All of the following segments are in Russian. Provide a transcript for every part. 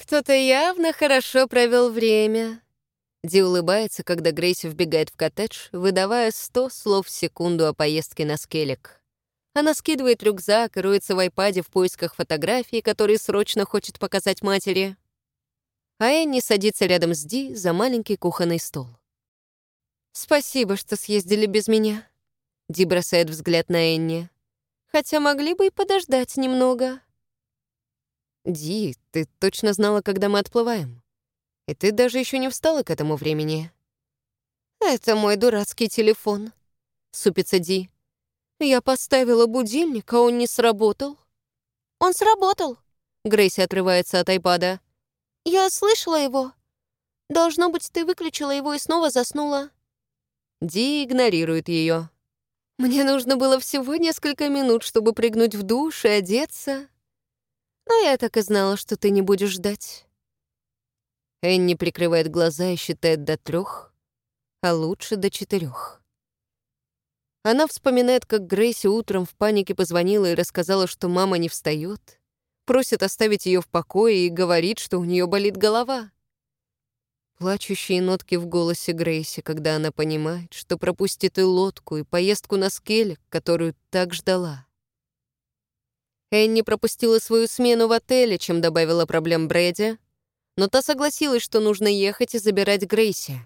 Кто-то явно хорошо провел время. Ди улыбается, когда Грейси вбегает в коттедж, выдавая сто слов в секунду о поездке на скелек. Она скидывает рюкзак и роется в айпаде в поисках фотографий, которые срочно хочет показать матери. А Энни садится рядом с Ди за маленький кухонный стол. «Спасибо, что съездили без меня», — Ди бросает взгляд на Энни. «Хотя могли бы и подождать немного». «Ди, ты точно знала, когда мы отплываем? И ты даже еще не встала к этому времени». «Это мой дурацкий телефон», — супится Ди. «Я поставила будильник, а он не сработал». «Он сработал», — Грейси отрывается от айпада. «Я слышала его. Должно быть, ты выключила его и снова заснула». Ди игнорирует ее. «Мне нужно было всего несколько минут, чтобы прыгнуть в душ и одеться. Но я так и знала, что ты не будешь ждать». Энни прикрывает глаза и считает до трех, а лучше до четырех. Она вспоминает, как Грейси утром в панике позвонила и рассказала, что мама не встает, просит оставить ее в покое и говорит, что у нее болит голова. Плачущие нотки в голосе Грейси, когда она понимает, что пропустит и лодку, и поездку на скеле, которую так ждала. Энни пропустила свою смену в отеле, чем добавила проблем Брэди, но та согласилась, что нужно ехать и забирать Грейси.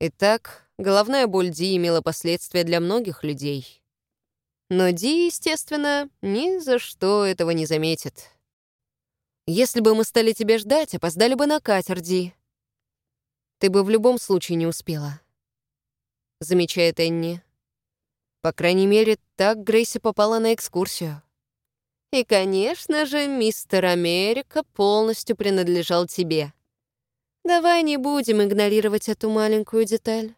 Итак, головная боль Ди имела последствия для многих людей. Но Ди, естественно, ни за что этого не заметит. «Если бы мы стали тебя ждать, опоздали бы на катер, Ди. Ты бы в любом случае не успела», — замечает Энни. По крайней мере, так Грейси попала на экскурсию. И, конечно же, мистер Америка полностью принадлежал тебе. Давай не будем игнорировать эту маленькую деталь.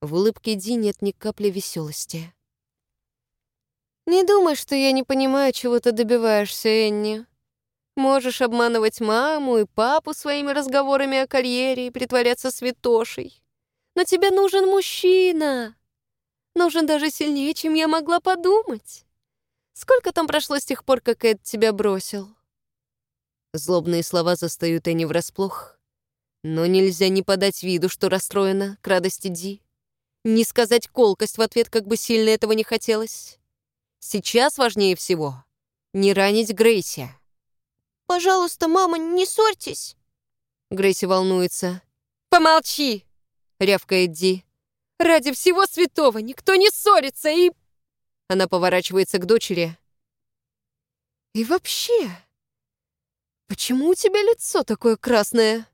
В улыбке Ди нет ни капли веселости. Не думай, что я не понимаю, чего ты добиваешься, Энни. Можешь обманывать маму и папу своими разговорами о карьере и притворяться святошей. Но тебе нужен мужчина. Нужен даже сильнее, чем я могла подумать. Сколько там прошло с тех пор, как Эд тебя бросил?» Злобные слова застают Энни врасплох. Но нельзя не подать виду, что расстроена к радости Ди. Не сказать колкость в ответ, как бы сильно этого не хотелось. Сейчас важнее всего не ранить Грейси. «Пожалуйста, мама, не ссорьтесь!» Грейси волнуется. «Помолчи!» — рявкает Ди. «Ради всего святого никто не ссорится и...» Она поворачивается к дочери. «И вообще, почему у тебя лицо такое красное?»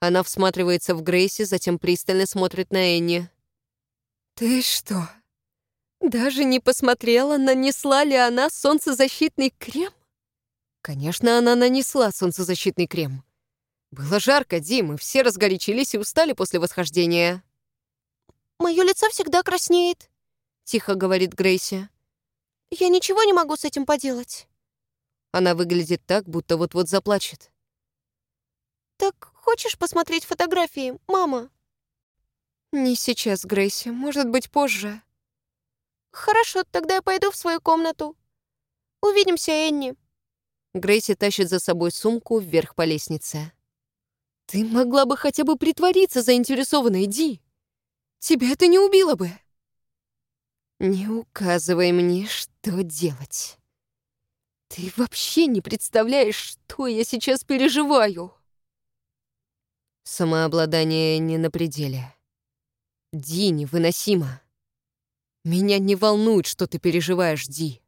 Она всматривается в Грейси, затем пристально смотрит на Энни. «Ты что, даже не посмотрела, нанесла ли она солнцезащитный крем?» Конечно, она нанесла солнцезащитный крем. Было жарко, Дим, и все разгорячились и устали после восхождения. «Мое лицо всегда краснеет», — тихо говорит Грейси. «Я ничего не могу с этим поделать». Она выглядит так, будто вот-вот заплачет. «Так хочешь посмотреть фотографии, мама?» «Не сейчас, Грейси. Может быть, позже». «Хорошо, тогда я пойду в свою комнату. Увидимся, Энни». Грейси тащит за собой сумку вверх по лестнице. «Ты могла бы хотя бы притвориться заинтересованной, Ди. Тебя это не убило бы». Не указывай мне, что делать. Ты вообще не представляешь, что я сейчас переживаю. Самообладание не на пределе. Ди невыносимо. Меня не волнует, что ты переживаешь, Ди.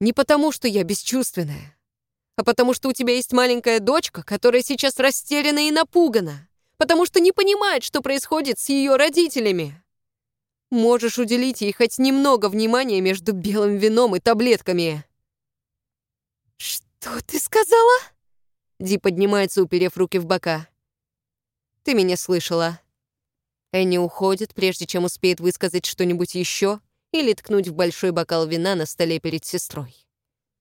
Не потому, что я бесчувственная, а потому, что у тебя есть маленькая дочка, которая сейчас растеряна и напугана, потому что не понимает, что происходит с ее родителями. Можешь уделить ей хоть немного внимания между белым вином и таблетками». «Что ты сказала?» Ди поднимается, уперев руки в бока. «Ты меня слышала». Энни уходит, прежде чем успеет высказать что-нибудь еще или ткнуть в большой бокал вина на столе перед сестрой.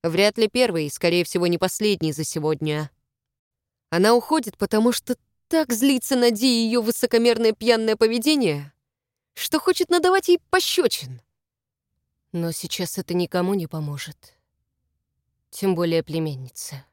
Вряд ли первый, скорее всего, не последний за сегодня. Она уходит, потому что так злится на Ди ее высокомерное пьяное поведение, что хочет надавать ей пощечин. Но сейчас это никому не поможет. Тем более племеннице.